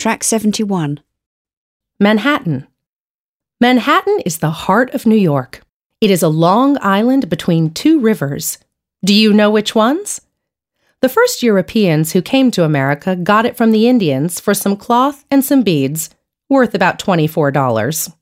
Track 71. Manhattan. Manhattan is the heart of New York. It is a long island between two rivers. Do you know which ones? The first Europeans who came to America got it from the Indians for some cloth and some beads, worth about $24.